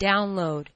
download